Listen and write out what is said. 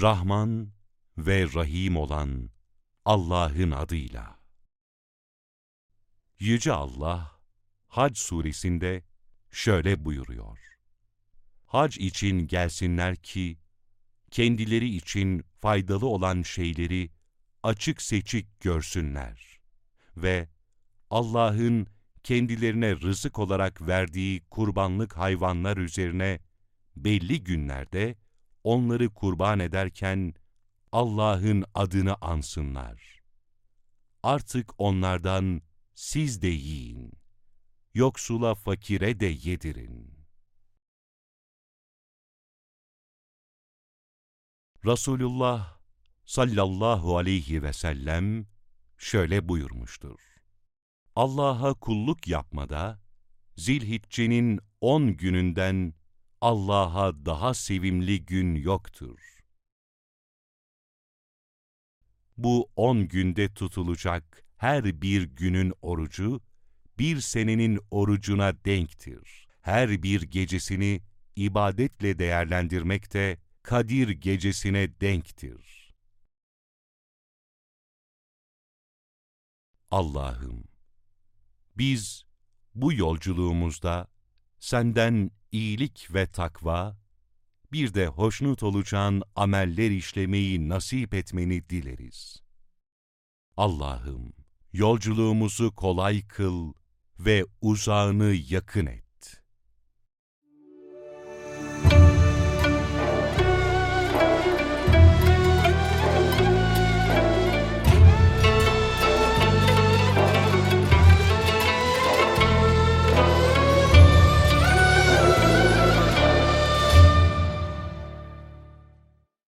Rahman ve Rahim olan Allah'ın adıyla. Yüce Allah, Hac suresinde şöyle buyuruyor. Hac için gelsinler ki, kendileri için faydalı olan şeyleri açık seçik görsünler ve Allah'ın kendilerine rızık olarak verdiği kurbanlık hayvanlar üzerine belli günlerde onları kurban ederken Allah'ın adını ansınlar. Artık onlardan siz de yiyin. Yoksula fakire de yedirin. Resulullah sallallahu aleyhi ve sellem şöyle buyurmuştur. Allah'a kulluk yapmada, Zilhicce'nin on gününden Allah'a daha sevimli gün yoktur. Bu on günde tutulacak her bir günün orucu, bir senenin orucuna denktir. Her bir gecesini ibadetle değerlendirmek de Kadir gecesine denktir. Allah'ım, biz bu yolculuğumuzda senden iyilik ve takva, bir de hoşnut olacağın ameller işlemeyi nasip etmeni dileriz. Allah'ım, yolculuğumuzu kolay kıl ve uzağını yakın et.